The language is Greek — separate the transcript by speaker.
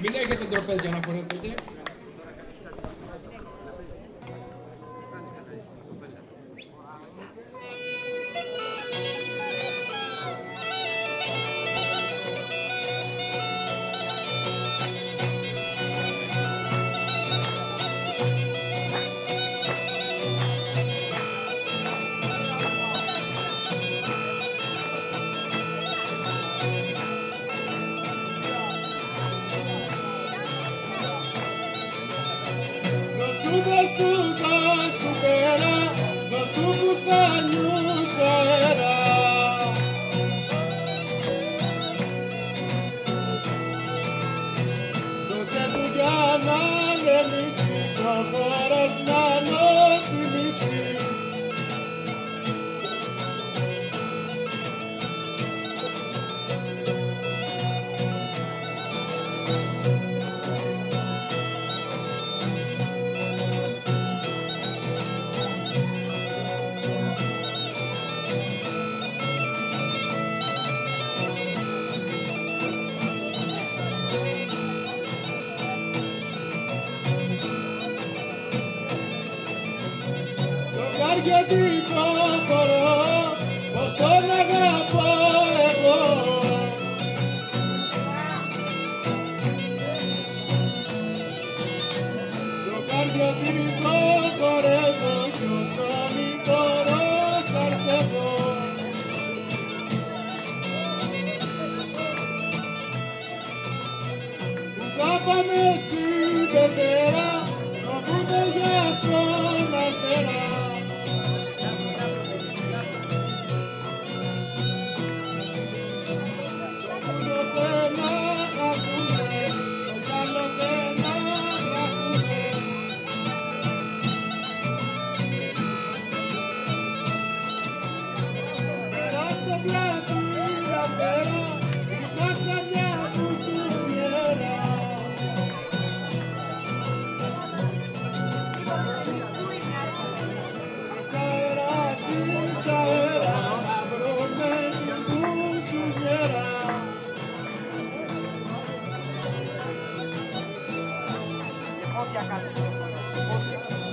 Speaker 1: Mindenkit a Drapez Gyanakorot
Speaker 2: δώσ' του κουστανιούς αέρα. Δώσε του για Το καρδιωτικό χορό, πως τον αγαπώ εγώ. Το καρδιωτικό χορεύω κι όσο μη μπορώ σ' αρπεύω. Που θα πάμε στην Περτέρα, να πούμε για στον Αστέρα.
Speaker 3: y acá.